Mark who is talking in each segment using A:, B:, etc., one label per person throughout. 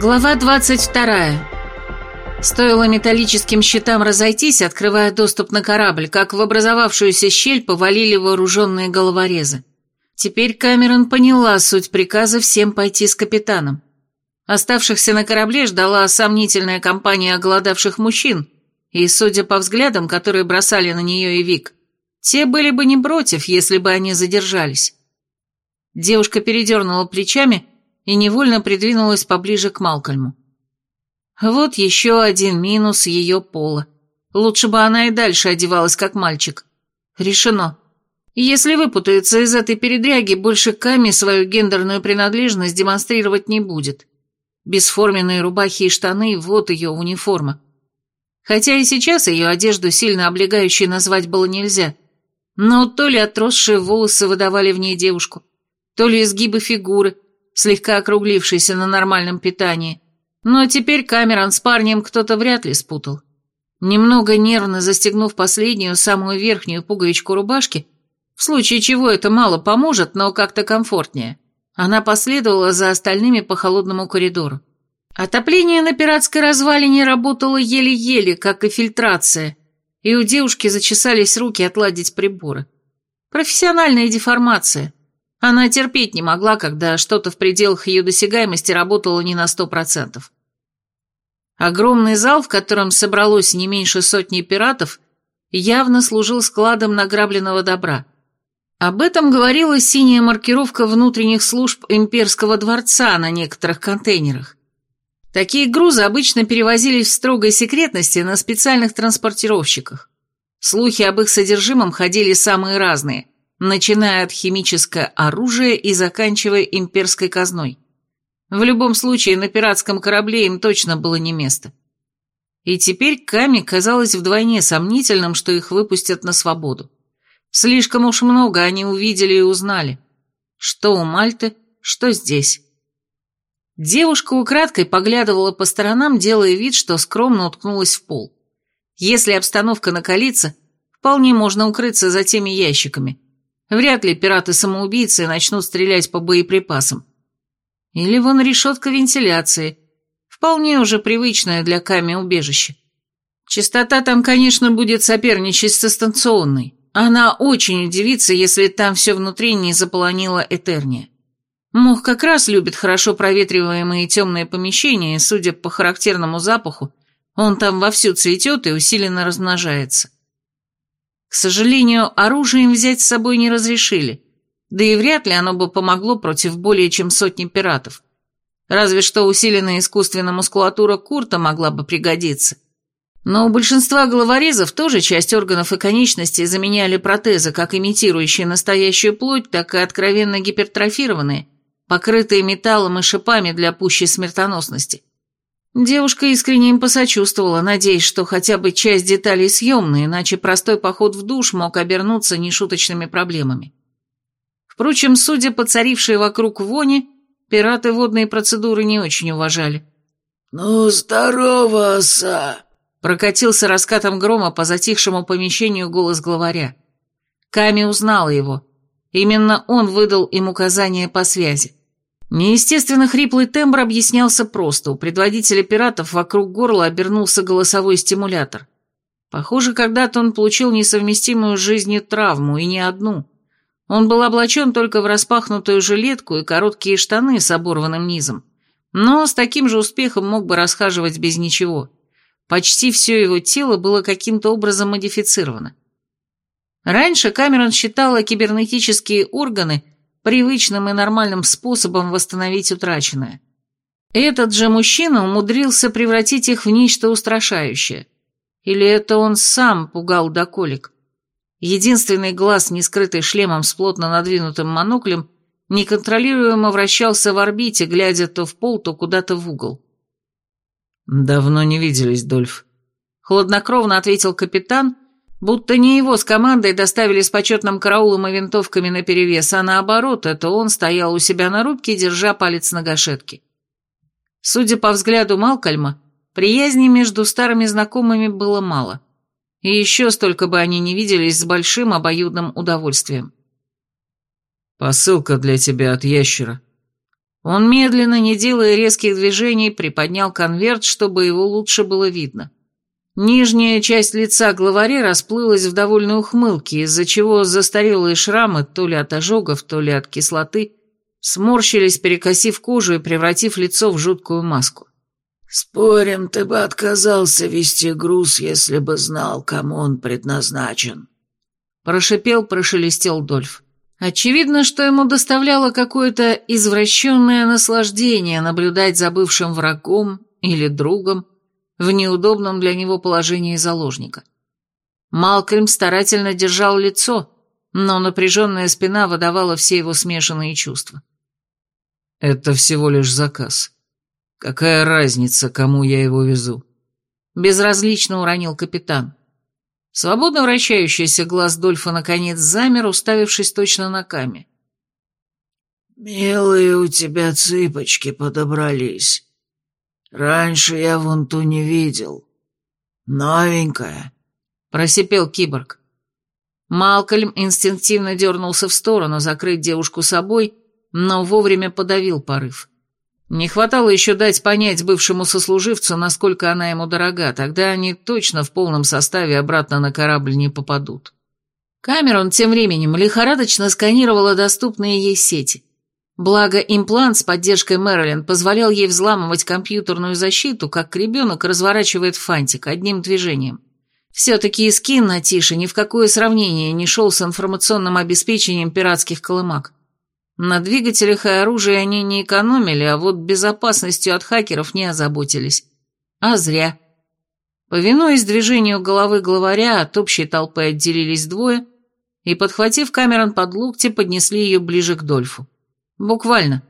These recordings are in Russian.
A: Глава 22. Стоило металлическим щитам разойтись, открывая доступ на корабль, как в образовавшуюся щель повалили вооруженные головорезы. Теперь Камерон поняла суть приказа всем пойти с капитаном. Оставшихся на корабле ждала сомнительная компания оголодавших мужчин, и, судя по взглядам, которые бросали на нее и Вик, те были бы не против, если бы они задержались. Девушка передернула плечами и невольно придвинулась поближе к Малкольму. Вот еще один минус ее пола. Лучше бы она и дальше одевалась как мальчик. Решено. Если выпутается из этой передряги, больше Ками свою гендерную принадлежность демонстрировать не будет. Бесформенные рубахи и штаны – вот ее униформа. Хотя и сейчас ее одежду сильно облегающей назвать было нельзя. Но то ли отросшие волосы выдавали в ней девушку, то ли изгибы фигуры, слегка округлившейся на нормальном питании. Но теперь Камерон с парнем кто-то вряд ли спутал. Немного нервно застегнув последнюю, самую верхнюю пуговичку рубашки, в случае чего это мало поможет, но как-то комфортнее, она последовала за остальными по холодному коридору. Отопление на пиратской развалине работало еле-еле, как и фильтрация, и у девушки зачесались руки отладить приборы. Профессиональная деформация. Она терпеть не могла, когда что-то в пределах ее досягаемости работало не на сто процентов. Огромный зал, в котором собралось не меньше сотни пиратов, явно служил складом награбленного добра. Об этом говорила синяя маркировка внутренних служб имперского дворца на некоторых контейнерах. Такие грузы обычно перевозились в строгой секретности на специальных транспортировщиках. Слухи об их содержимом ходили самые разные, начиная от химическое оружие и заканчивая имперской казной. В любом случае, на пиратском корабле им точно было не место. И теперь Ками казалось вдвойне сомнительным, что их выпустят на свободу. Слишком уж много они увидели и узнали. Что у Мальты, что здесь. Девушка украдкой поглядывала по сторонам, делая вид, что скромно уткнулась в пол. Если обстановка накалится, вполне можно укрыться за теми ящиками. Вряд ли пираты-самоубийцы начнут стрелять по боеприпасам. Или вон решетка вентиляции. Вполне уже привычное для Ками убежище. Частота там, конечно, будет соперничать со станционной. Она очень удивится, если там все внутри не заполонила Этерния. Мох как раз любит хорошо проветриваемые темные помещения, судя по характерному запаху, он там вовсю цветет и усиленно размножается. К сожалению, оружие им взять с собой не разрешили, да и вряд ли оно бы помогло против более чем сотни пиратов. Разве что усиленная искусственная мускулатура Курта могла бы пригодиться. Но у большинства головорезов тоже часть органов и конечностей заменяли протезы, как имитирующие настоящую плоть, так и откровенно гипертрофированные – покрытые металлом и шипами для пущей смертоносности. Девушка искренне им посочувствовала, надеясь, что хотя бы часть деталей съемная, иначе простой поход в душ мог обернуться нешуточными проблемами. Впрочем, судя по царившей вокруг вони, пираты водные процедуры не очень уважали.
B: «Ну, здорово, оса!»
A: Прокатился раскатом грома по затихшему помещению голос главаря. Ками узнала его. Именно он выдал им указания по связи. Неестественно хриплый тембр объяснялся просто. У предводителя пиратов вокруг горла обернулся голосовой стимулятор. Похоже, когда-то он получил несовместимую с жизнью травму, и не одну. Он был облачен только в распахнутую жилетку и короткие штаны с оборванным низом. Но с таким же успехом мог бы расхаживать без ничего. Почти все его тело было каким-то образом модифицировано. Раньше Камерон считала кибернетические органы привычным и нормальным способом восстановить утраченное. Этот же мужчина умудрился превратить их в нечто устрашающее. Или это он сам пугал до колик? Единственный глаз, не скрытый шлемом с плотно надвинутым моноклем, неконтролируемо вращался в орбите, глядя то в пол, то куда-то в угол.
C: «Давно не виделись, Дольф», —
A: хладнокровно ответил капитан, Будто не его с командой доставили с почетным караулом и винтовками наперевес, а наоборот, это он стоял у себя на рубке, держа палец на гашетке. Судя по взгляду Малкольма, приязни между старыми знакомыми было мало. И еще столько бы они не виделись с большим обоюдным удовольствием.
C: «Посылка для тебя от ящера».
A: Он медленно, не делая резких движений, приподнял конверт, чтобы его лучше было видно. Нижняя часть лица главаря расплылась в довольной ухмылке, из-за чего застарелые шрамы, то ли от ожогов, то ли от кислоты, сморщились, перекосив кожу и превратив лицо в жуткую маску.
B: «Спорим, ты бы отказался вести груз, если бы знал, кому он предназначен».
A: Прошипел, прошелестел Дольф. Очевидно, что ему доставляло какое-то извращенное наслаждение наблюдать за бывшим врагом или другом в неудобном для него положении заложника. Малкольм старательно держал лицо, но напряженная спина выдавала все его смешанные чувства.
C: «Это всего лишь заказ. Какая разница, кому я его везу?»
A: Безразлично уронил капитан. Свободно вращающийся глаз Дольфа наконец замер, уставившись точно на Каме.
B: «Милые у тебя цыпочки подобрались. Раньше я вон ту не видел. Новенькая», —
A: просипел киборг. Малкольм инстинктивно дернулся в сторону, закрыть девушку собой, но вовремя подавил порыв. Не хватало еще дать понять бывшему сослуживцу, насколько она ему дорога, тогда они точно в полном составе обратно на корабль не попадут. Камерон тем временем лихорадочно сканировала доступные ей сети. Благо, имплант с поддержкой Мэрилин позволял ей взламывать компьютерную защиту, как ребенок разворачивает фантик одним движением. Все-таки скин на Тише ни в какое сравнение не шел с информационным обеспечением пиратских колымак. На двигателях и оружии они не экономили, а вот безопасностью от хакеров не озаботились. А зря. Повинуясь движению головы главаря, от общей толпы отделились двое и, подхватив Камерон под локти, поднесли ее ближе к Дольфу. Буквально.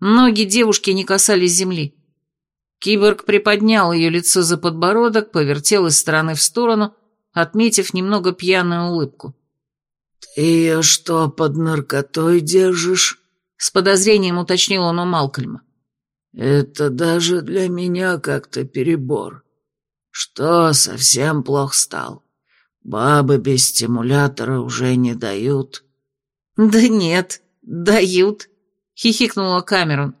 A: Ноги девушки не касались земли. Киборг приподнял ее лицо за подбородок, повертел из стороны в сторону, отметив немного пьяную улыбку.
B: «Ты ее что, под наркотой держишь?»
A: С подозрением уточнил он у Малкольма.
B: «Это даже для меня как-то перебор. Что, совсем плохо стал? Бабы без стимулятора уже не дают?»
A: «Да нет, дают», — хихикнула Камерон.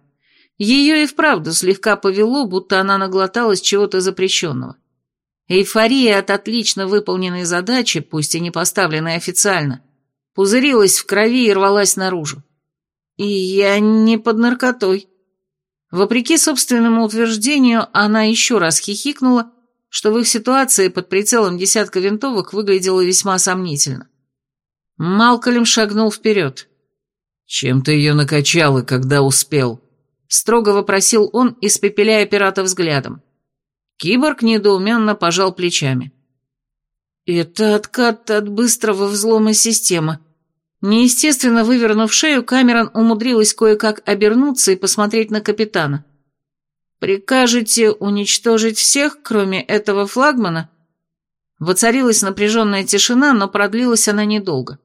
A: Ее и вправду слегка повело, будто она наглоталась чего-то запрещенного. Эйфория от отлично выполненной задачи, пусть и не поставленной официально, пузырилась в крови и рвалась наружу. И я не под наркотой. Вопреки собственному утверждению, она еще раз хихикнула, что в их ситуации под прицелом десятка винтовок выглядело весьма сомнительно. Малкольм шагнул вперед.
C: «Чем ты ее накачал и когда успел?»
A: Строго вопросил он, испепеляя пирата взглядом. Киборг недоуменно пожал плечами. «Это откат от быстрого взлома системы», Неестественно вывернув шею, Камерон умудрилась кое-как обернуться и посмотреть на капитана. «Прикажете уничтожить всех, кроме этого флагмана?» Воцарилась напряженная тишина, но продлилась она недолго.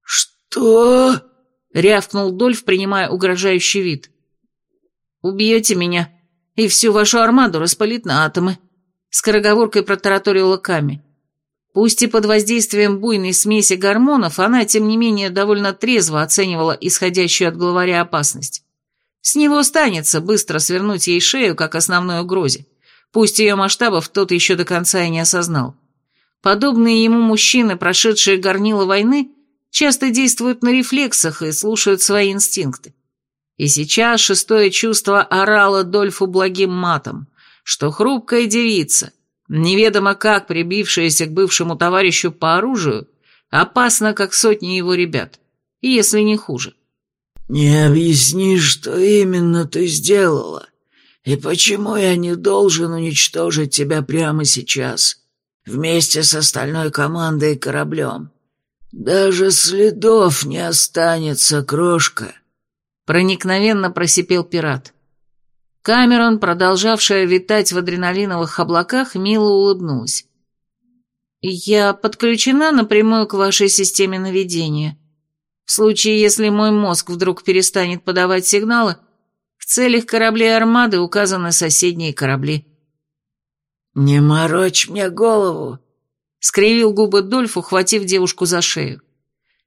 B: «Что?»
A: — рявкнул Дольф, принимая угрожающий вид. «Убьете меня, и всю вашу армаду распалит на атомы», — скороговоркой протараторила Ками. Пусть и под воздействием буйной смеси гормонов, она, тем не менее, довольно трезво оценивала исходящую от главаря опасность. С него станется быстро свернуть ей шею, как основной угрозе. Пусть ее масштабов тот еще до конца и не осознал. Подобные ему мужчины, прошедшие горнило войны, часто действуют на рефлексах и слушают свои инстинкты. И сейчас шестое чувство орало Дольфу благим матом, что хрупкая девица, неведомо как прибившаяся к бывшему товарищу по оружию, опасна, как сотни его ребят, если не хуже.
B: «Не объяснишь, что именно ты сделала, и почему я не должен уничтожить тебя прямо сейчас, вместе с остальной командой и кораблем. Даже следов не останется, крошка», —
A: проникновенно просипел пират. Камерон, продолжавшая витать в адреналиновых облаках, мило улыбнулась. «Я подключена напрямую к вашей системе наведения. В случае, если мой мозг вдруг перестанет подавать сигналы, в целях кораблей армады указаны соседние корабли».
B: «Не морочь мне голову», —
A: скривил губы Дольф, ухватив девушку за шею.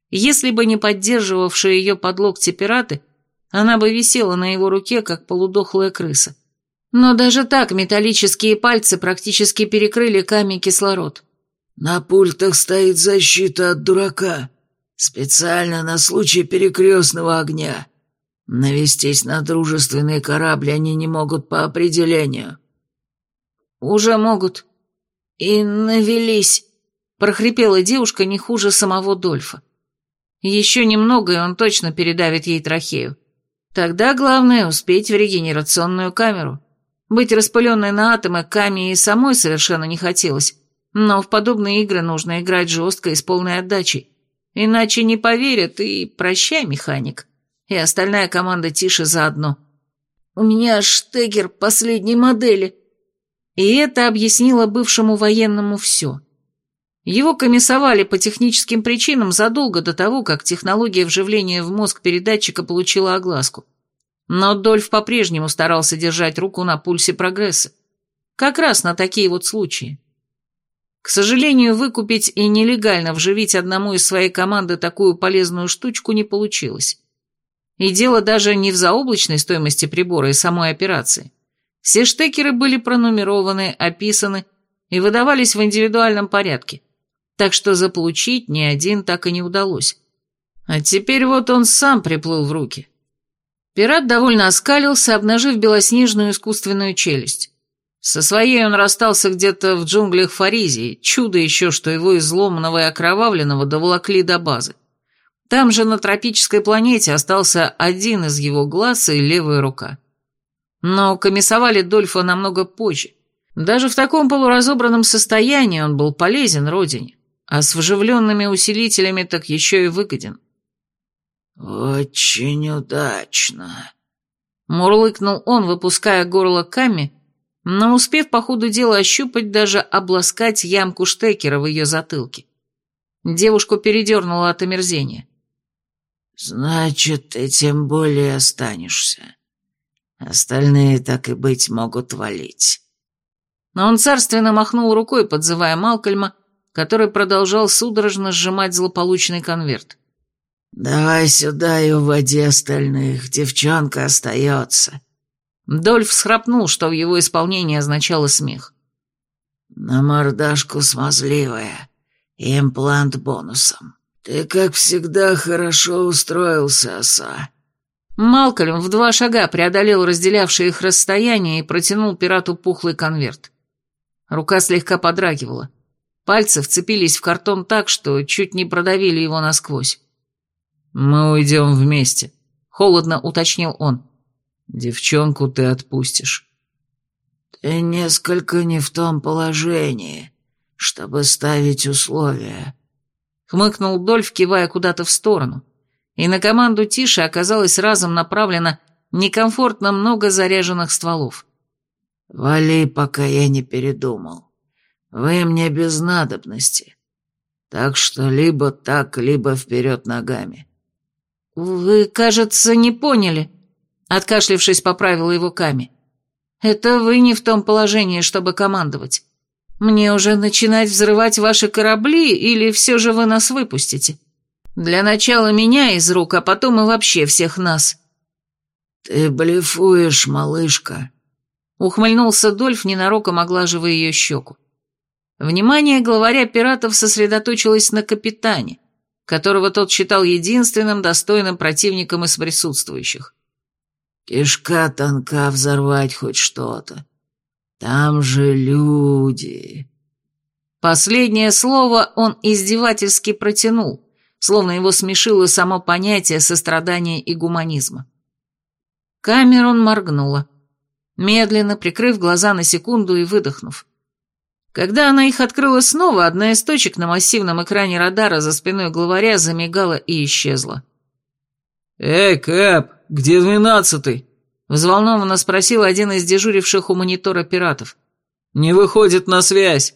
A: Если бы не поддерживавшие ее под локти пираты, она бы висела на его руке, как полудохлая крыса. Но даже так металлические пальцы практически перекрыли камень кислород.
B: «На пультах стоит защита от дурака. Специально на случай перекрестного огня. Навестись на дружественный корабль они не могут по определению».
A: «Уже могут. И навелись», — прохрипела девушка не хуже самого Дольфа. «Еще немного, и он точно передавит ей трахею. Тогда главное — успеть в регенерационную камеру». Быть распыленной на атомы Ками и самой совершенно не хотелось, но в подобные игры нужно играть жестко и с полной отдачей. Иначе не поверят и прощай, механик. И остальная команда тише заодно. У меня штегер последней модели. И это объяснило бывшему военному все. Его комиссовали по техническим причинам задолго до того, как технология вживления в мозг передатчика получила огласку. Но Дольф по-прежнему старался держать руку на пульсе прогресса. Как раз на такие вот случаи. К сожалению, выкупить и нелегально вживить одному из своей команды такую полезную штучку не получилось. И дело даже не в заоблачной стоимости прибора и самой операции. Все штекеры были пронумерованы, описаны и выдавались в индивидуальном порядке, так что заполучить ни один так и не удалось. А теперь вот он сам приплыл в руки. Пират довольно оскалился, обнажив белоснежную искусственную челюсть. Со своей он расстался где-то в джунглях Фаризии, чудо еще, что его изломанного и окровавленного доволокли до базы. Там же на тропической планете остался один из его глаз и левая рука. Но комиссовали Дольфа намного позже. Даже в таком полуразобранном состоянии он был полезен родине, а с вживленными усилителями так еще и выгоден.
B: «Очень удачно», —
A: мурлыкнул он, выпуская горло Ками, но успев по ходу дела ощупать, даже обласкать ямку штекера в ее затылке. Девушку передернуло от омерзения.
B: «Значит, ты тем более останешься. Остальные, так и быть, могут валить».
A: Но он царственно махнул рукой, подзывая Малкольма, который продолжал судорожно сжимать злополучный конверт.
B: «Давай сюда и уводи остальных, девчонка остается».
A: Дольф схрапнул, что в его исполнении означало смех.
B: «На мордашку смазливая, имплант бонусом. Ты, как всегда, хорошо устроился, оса».
A: Малкольм в два шага преодолел разделявшее их расстояние и протянул пирату пухлый конверт. Рука слегка подрагивала. Пальцы вцепились в картон так, что чуть не продавили его насквозь.
C: «Мы уйдем вместе», — холодно уточнил он. «Девчонку ты отпустишь».
B: «Ты несколько не в том положении, чтобы ставить условия», —
A: хмыкнул Дольф, кивая куда-то в сторону. И на команду Тиши оказалось разом направлено некомфортно много заряженных стволов.
B: «Вали, пока я не передумал. Вы мне без надобности. Так что либо так, либо вперед ногами.
A: «Вы, кажется, не поняли», — откашлившись, поправила его Ками. «Это вы не в том положении, чтобы командовать. Мне уже начинать взрывать ваши корабли, или все же вы нас выпустите? Для начала меня из рук, а потом и вообще всех нас».
B: «Ты блефуешь, малышка», —
A: ухмыльнулся Дольф, ненароком оглаживая ее щеку. Внимание главаря пиратов сосредоточилось на капитане, которого тот считал единственным достойным противником из присутствующих.
B: «Кишка тонка взорвать хоть что-то. Там же люди...»
A: Последнее слово он издевательски протянул, словно его смешило само понятие сострадания и гуманизма. Камерон моргнула, медленно прикрыв глаза на секунду и выдохнув. Когда она их открыла снова, одна из точек на массивном экране радара за спиной главаря замигала и исчезла.
C: «Эй, Кэп, где двенадцатый?»
A: Взволнованно спросил один из дежуривших у монитора пиратов.
C: «Не выходит на связь».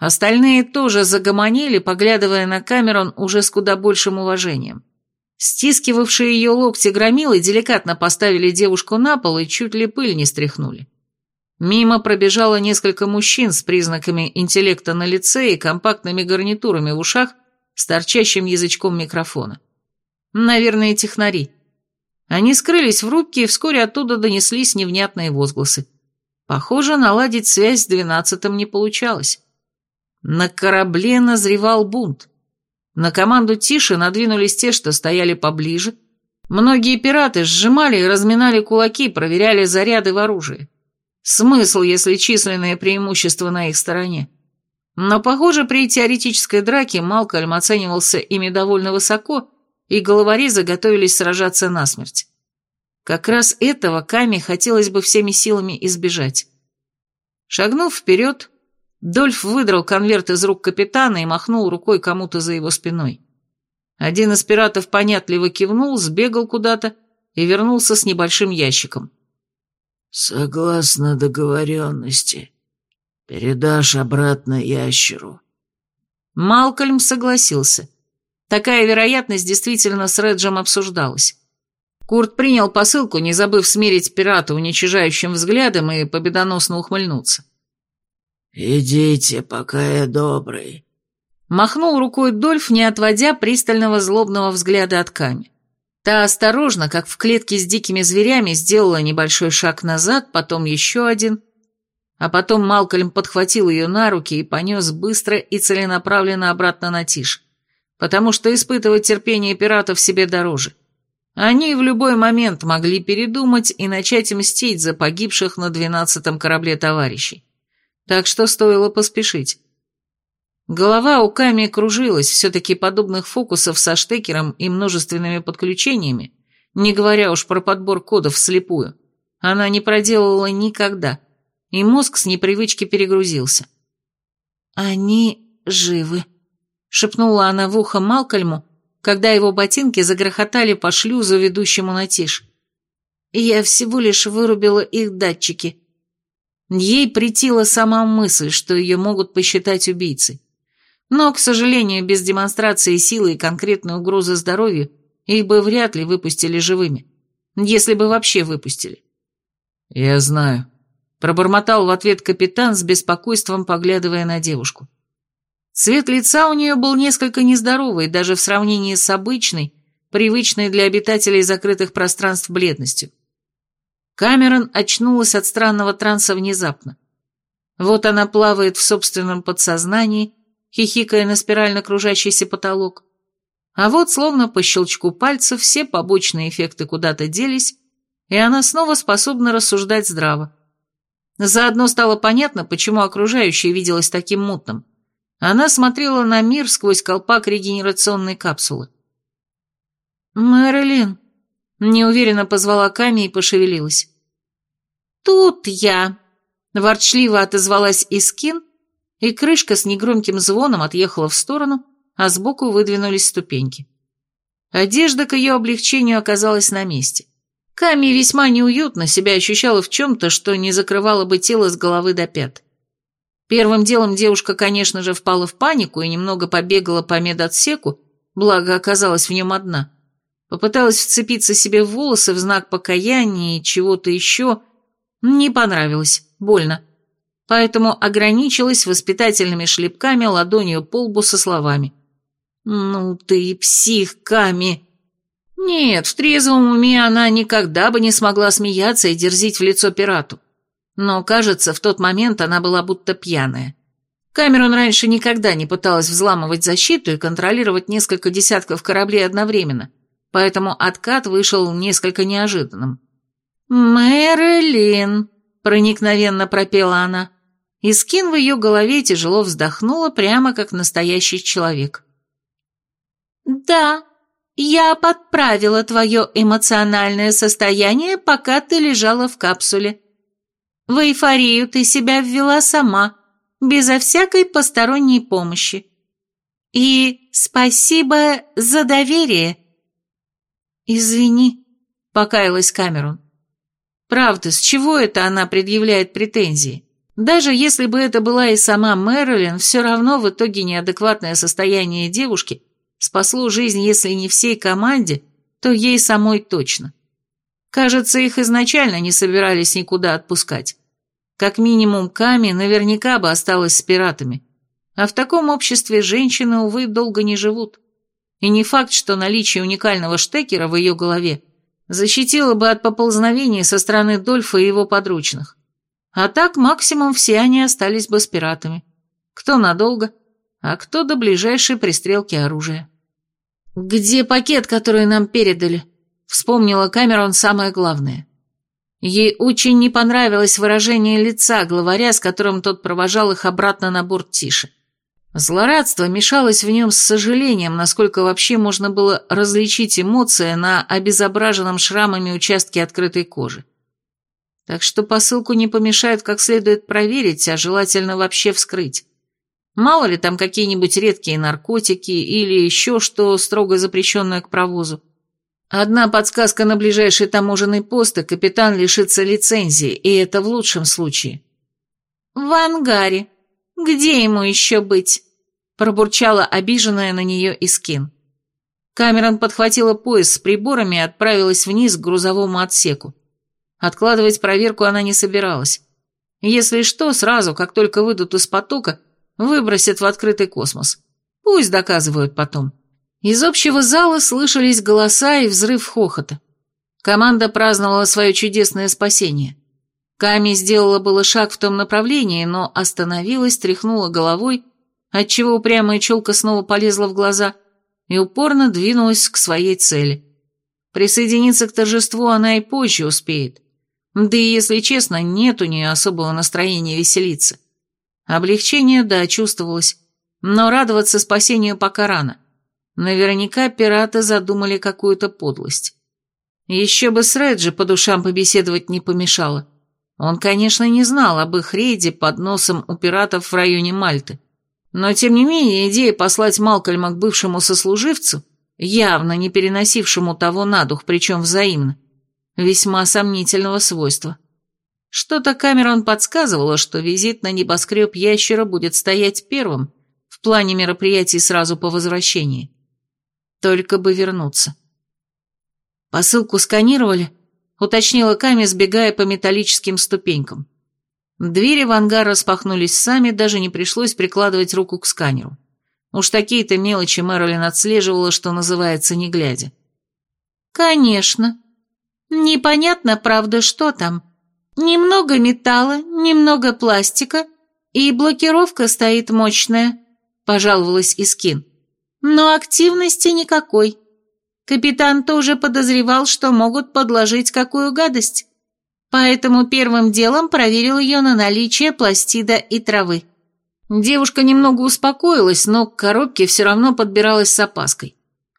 A: Остальные тоже загомонили, поглядывая на Камерон уже с куда большим уважением. Стискивавшие ее локти громилы деликатно поставили девушку на пол и чуть ли пыль не стряхнули. Мимо пробежало несколько мужчин с признаками интеллекта на лице и компактными гарнитурами в ушах с торчащим язычком микрофона. Наверное, технари. Они скрылись в рубке, и вскоре оттуда донеслись невнятные возгласы. Похоже, наладить связь с двенадцатым не получалось. На корабле назревал бунт. На команду Тиши надвинулись те, что стояли поближе. Многие пираты сжимали и разминали кулаки, проверяли заряды в оружии. Смысл, если численное преимущество на их стороне? Но, похоже, при теоретической драке Малкольм оценивался ими довольно высоко, и головорезы готовились сражаться насмерть. Как раз этого Ками хотелось бы всеми силами избежать. Шагнув вперед, Дольф выдрал конверт из рук капитана и махнул рукой кому-то за его спиной. Один из пиратов понятливо кивнул, сбегал куда-то и вернулся с небольшим ящиком.
B: «Согласно договоренности, передашь обратно ящеру».
A: Малкольм согласился. Такая вероятность действительно с Реджем обсуждалась. Курт принял посылку, не забыв смерить пирата уничижающим взглядом и победоносно ухмыльнуться.
B: «Идите, пока я добрый», —
A: махнул рукой Дольф, не отводя пристального злобного взгляда от Ками. Та осторожно, как в клетке с дикими зверями, сделала небольшой шаг назад, потом еще один, а потом Малкольм подхватил ее на руки и понес быстро и целенаправленно обратно на Тиш, потому что испытывать терпение пиратов себе дороже. Они в любой момент могли передумать и начать мстить за погибших на двенадцатом корабле товарищей. Так что стоило поспешить. Голова у Ками кружилась, все-таки подобных фокусов со штекером и множественными подключениями, не говоря уж про подбор кодов вслепую, она не проделывала никогда, и мозг с непривычки перегрузился. «Они живы», — шепнула она в ухо Малкольму, когда его ботинки загрохотали по шлюзу, ведущему на тишь. «Я всего лишь вырубила их датчики». Ей притила сама мысль, что ее могут посчитать убийцей. Но, к сожалению, без демонстрации силы и конкретной угрозы здоровью их бы вряд ли выпустили живыми. Если бы вообще выпустили.
C: «Я знаю», — пробормотал в ответ капитан с беспокойством, поглядывая на девушку.
A: Цвет лица у нее был несколько нездоровый, даже в сравнении с обычной, привычной для обитателей закрытых пространств бледностью. Камерон очнулась от странного транса внезапно. Вот она плавает в собственном подсознании, хихикая на спирально кружащийся потолок. А вот, словно по щелчку пальцев, все побочные эффекты куда-то делись, и она снова способна рассуждать здраво. Заодно стало понятно, почему окружающее виделось таким мутным. Она смотрела на мир сквозь колпак регенерационной капсулы. «Мэрилин», — неуверенно позвала Ками и пошевелилась. «Тут я», — ворчливо отозвалась Искин, и крышка с негромким звоном отъехала в сторону, а сбоку выдвинулись ступеньки. Одежда к ее облегчению оказалась на месте. Ками весьма неуютно себя ощущала в чем-то, что не закрывало бы тело с головы до пят. Первым делом девушка, конечно же, впала в панику и немного побегала по медотсеку, благо оказалась в нем одна. Попыталась вцепиться себе в волосы в знак покаяния и чего-то еще. Не понравилось, больно поэтому ограничилась воспитательными шлепками ладонью по лбу со словами. «Ну ты псих, Ками!» Нет, в трезвом уме она никогда бы не смогла смеяться и дерзить в лицо пирату. Но, кажется, в тот момент она была будто пьяная. Камерон раньше никогда не пыталась взламывать защиту и контролировать несколько десятков кораблей одновременно, поэтому откат вышел несколько неожиданным. «Мэрилин», — проникновенно пропела она, и скин в ее голове тяжело вздохнула, прямо как настоящий человек. «Да, я подправила твое эмоциональное состояние, пока ты лежала в капсуле. В эйфорию ты себя ввела сама, безо всякой посторонней помощи. И спасибо за доверие». «Извини», — покаялась Камерон. «Правда, с чего это она предъявляет претензии?» Даже если бы это была и сама Мэрилин, все равно в итоге неадекватное состояние девушки спасло жизнь, если не всей команде, то ей самой точно. Кажется, их изначально не собирались никуда отпускать. Как минимум, Ками наверняка бы осталась с пиратами. А в таком обществе женщины, увы, долго не живут. И не факт, что наличие уникального штекера в ее голове Защитила бы от поползновений со стороны Дольфа и его подручных. А так максимум все они остались бы с пиратами. Кто надолго, а кто до ближайшей пристрелки оружия. «Где пакет, который нам передали?» Вспомнила Камерон самое главное. Ей очень не понравилось выражение лица главаря, с которым тот провожал их обратно на борт Тиши. Злорадство мешалось в нем с сожалением, насколько вообще можно было различить эмоции на обезображенном шрамами участке открытой кожи. Так что посылку не помешает как следует проверить, а желательно вообще вскрыть. Мало ли там какие-нибудь редкие наркотики или еще что строго запрещенное к провозу. Одна подсказка на ближайший таможенный пост, и капитан лишится лицензии, и это в лучшем случае. «В ангаре. Где ему еще быть?» пробурчала обиженная на нее Искин. Камерон подхватила пояс с приборами и отправилась вниз к грузовому отсеку. Откладывать проверку она не собиралась. Если что, сразу, как только выйдут из потока, выбросят в открытый космос. Пусть доказывают потом. Из общего зала слышались голоса и взрыв хохота. Команда праздновала свое чудесное спасение. Ками сделала было шаг в том направлении, но остановилась, тряхнула головой, отчего упрямая челка снова полезла в глаза и упорно двинулась к своей цели. Присоединиться к торжеству она и позже успеет. Да и, если честно, нет у нее особого настроения веселиться. Облегчение, да, чувствовалось, но радоваться спасению пока рано. Наверняка пираты задумали какую-то подлость. Еще бы с Реджи по душам побеседовать не помешало. Он, конечно, не знал об их рейде под носом у пиратов в районе Мальты. Но, тем не менее, идея послать Малкольма к бывшему сослуживцу, явно не переносившему того на дух, причем взаимно, весьма сомнительного свойства. Что-то Камерон подсказывало, что визит на небоскреб ящера будет стоять первым в плане мероприятий сразу по возвращении. Только бы вернуться. «Посылку сканировали?» — уточнила Ками, сбегая по металлическим ступенькам. Двери в ангар распахнулись сами, даже не пришлось прикладывать руку к сканеру. Уж такие-то мелочи Мэрилин отслеживала, что называется, не глядя. «Конечно. Непонятно, правда, что там. Немного металла, немного пластика, и блокировка стоит мощная», — пожаловалась Искин. «Но активности никакой. Капитан тоже подозревал, что могут подложить какую гадость поэтому первым делом проверил ее на наличие пластида и травы. Девушка немного успокоилась, но к коробке все равно подбиралась с опаской.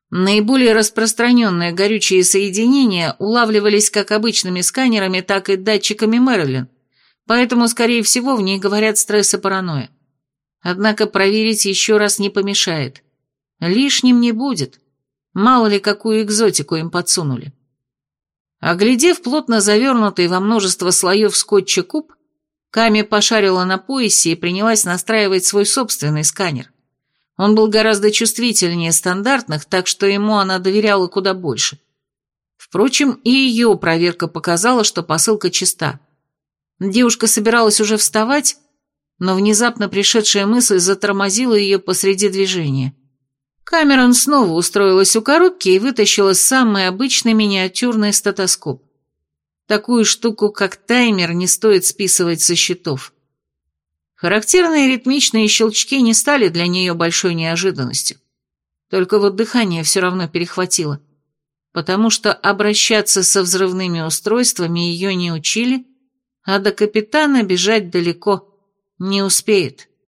A: Наиболее распространенные горючие соединения улавливались как обычными сканерами, так и датчиками Мэрилин, поэтому, скорее всего, в ней говорят стресс и паранойя. Однако проверить еще раз не помешает. Лишним не будет. Мало ли, какую экзотику им подсунули. Оглядев плотно завернутый во множество слоев скотча куб, Ками пошарила на поясе и принялась настраивать свой собственный сканер. Он был гораздо чувствительнее стандартных, так что ему она доверяла куда больше. Впрочем, и ее проверка показала, что посылка чиста. Девушка собиралась уже вставать, но внезапно пришедшая мысль затормозила ее посреди движения. Камерон снова устроилась у коробки и вытащила самый обычный миниатюрный стетоскоп. Такую штуку, как таймер, не стоит списывать со счетов. Характерные ритмичные щелчки не стали для нее большой неожиданностью. Только вот дыхание все равно перехватило, потому что обращаться со взрывными устройствами ее не учили, а до капитана бежать далеко не успеет.